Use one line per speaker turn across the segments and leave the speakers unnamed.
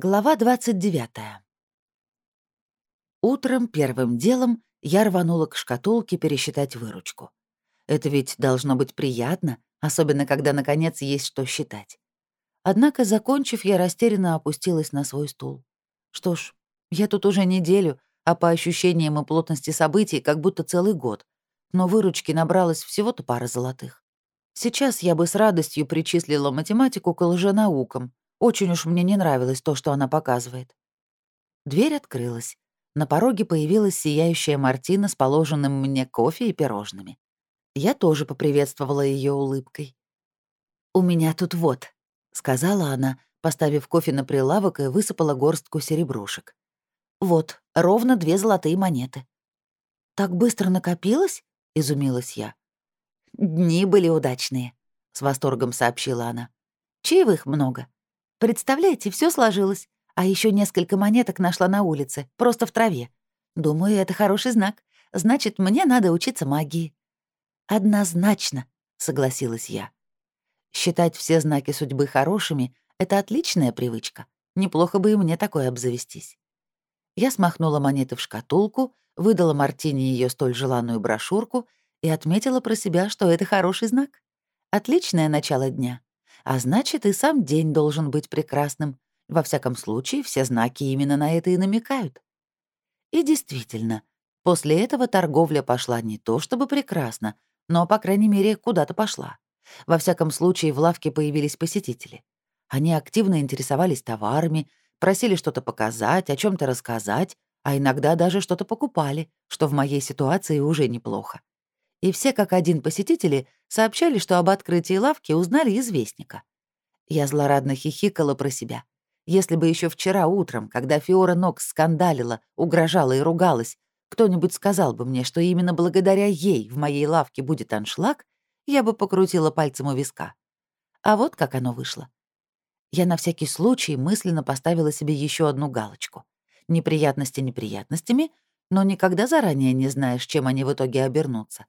Глава 29. Утром первым делом я рванула к шкатулке пересчитать выручку. Это ведь должно быть приятно, особенно когда, наконец, есть что считать. Однако, закончив, я растерянно опустилась на свой стул. Что ж, я тут уже неделю, а по ощущениям и плотности событий, как будто целый год. Но выручки набралось всего-то пара золотых. Сейчас я бы с радостью причислила математику к лженаукам, очень уж мне не нравилось то, что она показывает. Дверь открылась. На пороге появилась сияющая Мартина с положенным мне кофе и пирожными. Я тоже поприветствовала ее улыбкой. «У меня тут вот», — сказала она, поставив кофе на прилавок и высыпала горстку серебрушек. «Вот, ровно две золотые монеты». «Так быстро накопилось?» — изумилась я. «Дни были удачные», — с восторгом сообщила она. «Чаевых много. Представляете, все сложилось. А еще несколько монеток нашла на улице, просто в траве. Думаю, это хороший знак. Значит, мне надо учиться магии. Однозначно, согласилась я. Считать все знаки судьбы хорошими — это отличная привычка. Неплохо бы и мне такое обзавестись. Я смахнула монеты в шкатулку, выдала Мартине ее столь желанную брошюрку и отметила про себя, что это хороший знак. Отличное начало дня. А значит, и сам день должен быть прекрасным. Во всяком случае, все знаки именно на это и намекают. И действительно, после этого торговля пошла не то чтобы прекрасно, но, по крайней мере, куда-то пошла. Во всяком случае, в лавке появились посетители. Они активно интересовались товарами, просили что-то показать, о чем то рассказать, а иногда даже что-то покупали, что в моей ситуации уже неплохо и все как один посетители сообщали, что об открытии лавки узнали известника. Я злорадно хихикала про себя. Если бы еще вчера утром, когда Фиора Нокс скандалила, угрожала и ругалась, кто-нибудь сказал бы мне, что именно благодаря ей в моей лавке будет аншлаг, я бы покрутила пальцем у виска. А вот как оно вышло. Я на всякий случай мысленно поставила себе еще одну галочку. Неприятности неприятностями, но никогда заранее не знаешь, чем они в итоге обернутся.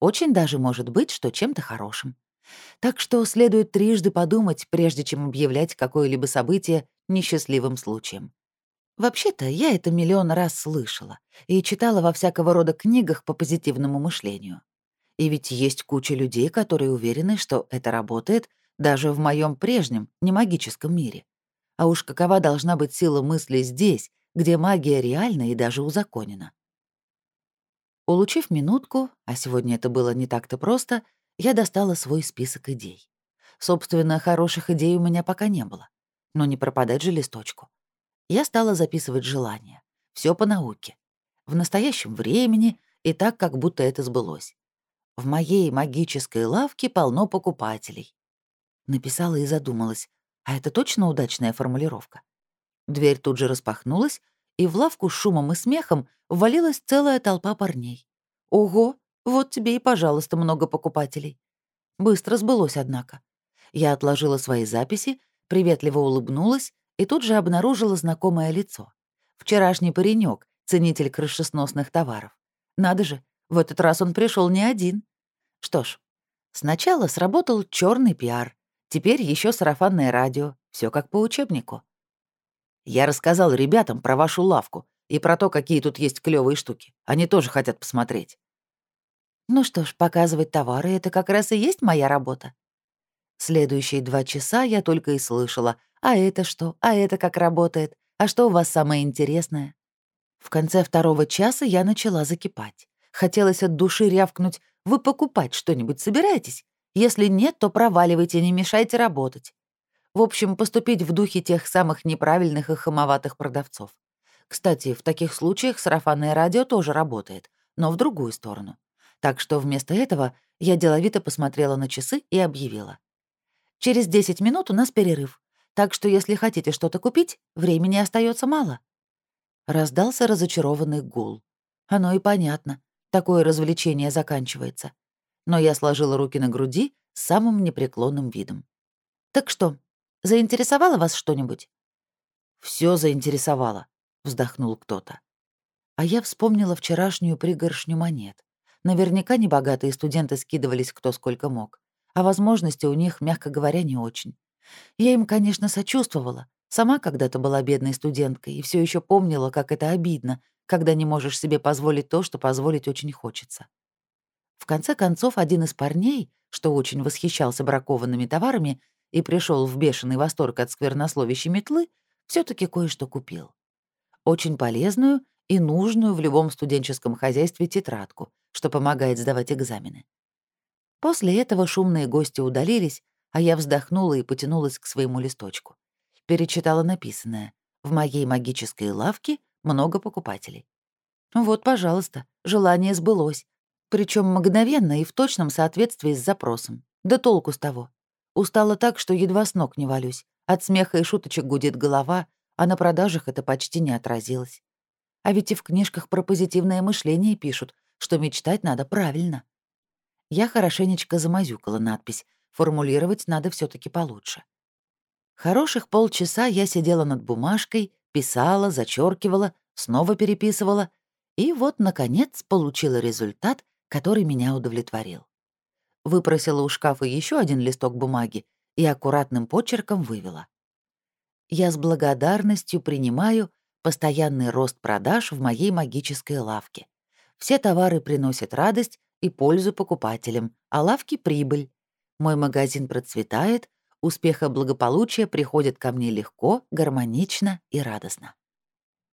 Очень даже может быть, что чем-то хорошим. Так что следует трижды подумать, прежде чем объявлять какое-либо событие несчастливым случаем. Вообще-то, я это миллион раз слышала и читала во всякого рода книгах по позитивному мышлению. И ведь есть куча людей, которые уверены, что это работает даже в моем прежнем, не магическом мире. А уж какова должна быть сила мысли здесь, где магия реальна и даже узаконена. Улучив минутку, а сегодня это было не так-то просто, я достала свой список идей. Собственно, хороших идей у меня пока не было. Но не пропадать же листочку. Я стала записывать желания. Все по науке. В настоящем времени и так, как будто это сбылось. В моей магической лавке полно покупателей. Написала и задумалась. А это точно удачная формулировка? Дверь тут же распахнулась, и в лавку с шумом и смехом ввалилась целая толпа парней. Ого, вот тебе и, пожалуйста, много покупателей. Быстро сбылось, однако. Я отложила свои записи, приветливо улыбнулась и тут же обнаружила знакомое лицо. Вчерашний паренек, ценитель крышесносных товаров. Надо же, в этот раз он пришел не один. Что ж, сначала сработал черный пиар, теперь еще сарафанное радио, все как по учебнику. Я рассказал ребятам про вашу лавку и про то, какие тут есть клевые штуки. Они тоже хотят посмотреть. Ну что ж, показывать товары — это как раз и есть моя работа. Следующие два часа я только и слышала. А это что? А это как работает? А что у вас самое интересное? В конце второго часа я начала закипать. Хотелось от души рявкнуть «Вы покупать что-нибудь собираетесь? Если нет, то проваливайте, не мешайте работать». В общем, поступить в духе тех самых неправильных и хамоватых продавцов. Кстати, в таких случаях сарафанное радио тоже работает, но в другую сторону. Так что вместо этого я деловито посмотрела на часы и объявила. «Через 10 минут у нас перерыв, так что если хотите что-то купить, времени остается мало». Раздался разочарованный гул. Оно и понятно. Такое развлечение заканчивается. Но я сложила руки на груди с самым непреклонным видом. «Так что, Заинтересовало вас что-нибудь?» Все заинтересовало», — вздохнул кто-то. А я вспомнила вчерашнюю пригоршню монет. Наверняка небогатые студенты скидывались кто сколько мог, а возможности у них, мягко говоря, не очень. Я им, конечно, сочувствовала. Сама когда-то была бедной студенткой и все еще помнила, как это обидно, когда не можешь себе позволить то, что позволить очень хочется. В конце концов, один из парней, что очень восхищался бракованными товарами и пришел в бешеный восторг от сквернословящей метлы, все таки кое-что купил. Очень полезную и нужную в любом студенческом хозяйстве тетрадку, что помогает сдавать экзамены. После этого шумные гости удалились, а я вздохнула и потянулась к своему листочку. Перечитала написанное. «В моей магической лавке много покупателей». Вот, пожалуйста, желание сбылось. Причем мгновенно и в точном соответствии с запросом. Да толку с того. Устала так, что едва с ног не валюсь. От смеха и шуточек гудит голова, а на продажах это почти не отразилось. А ведь и в книжках про позитивное мышление пишут, что мечтать надо правильно. Я хорошенечко замазюкала надпись, формулировать надо все таки получше. Хороших полчаса я сидела над бумажкой, писала, зачеркивала, снова переписывала, и вот, наконец, получила результат, который меня удовлетворил. Выпросила у шкафа еще один листок бумаги и аккуратным почерком вывела. Я с благодарностью принимаю постоянный рост продаж в моей магической лавке. Все товары приносят радость и пользу покупателям, а лавки — прибыль. Мой магазин процветает, успех и благополучие приходят ко мне легко, гармонично и радостно.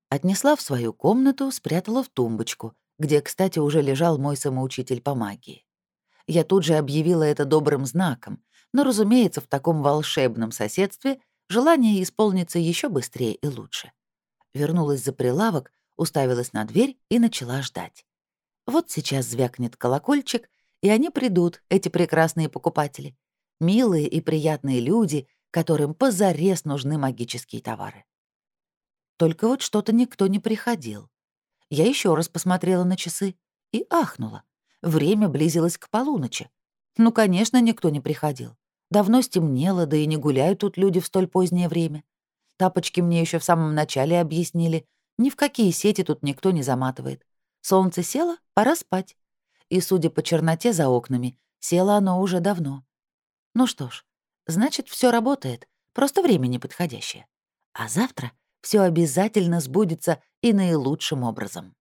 Отнесла в свою комнату, спрятала в тумбочку, где, кстати, уже лежал мой самоучитель по магии. Я тут же объявила это добрым знаком, но, разумеется, в таком волшебном соседстве желание исполнится еще быстрее и лучше. Вернулась за прилавок, уставилась на дверь и начала ждать. Вот сейчас звякнет колокольчик, и они придут, эти прекрасные покупатели. Милые и приятные люди, которым позарез нужны магические товары. Только вот что-то никто не приходил. Я еще раз посмотрела на часы и ахнула. Время близилось к полуночи. Ну, конечно, никто не приходил. Давно стемнело, да и не гуляют тут люди в столь позднее время. Тапочки мне еще в самом начале объяснили. Ни в какие сети тут никто не заматывает. Солнце село, пора спать. И, судя по черноте за окнами, село оно уже давно. Ну что ж, значит, все работает, просто время неподходящее. А завтра все обязательно сбудется и наилучшим образом.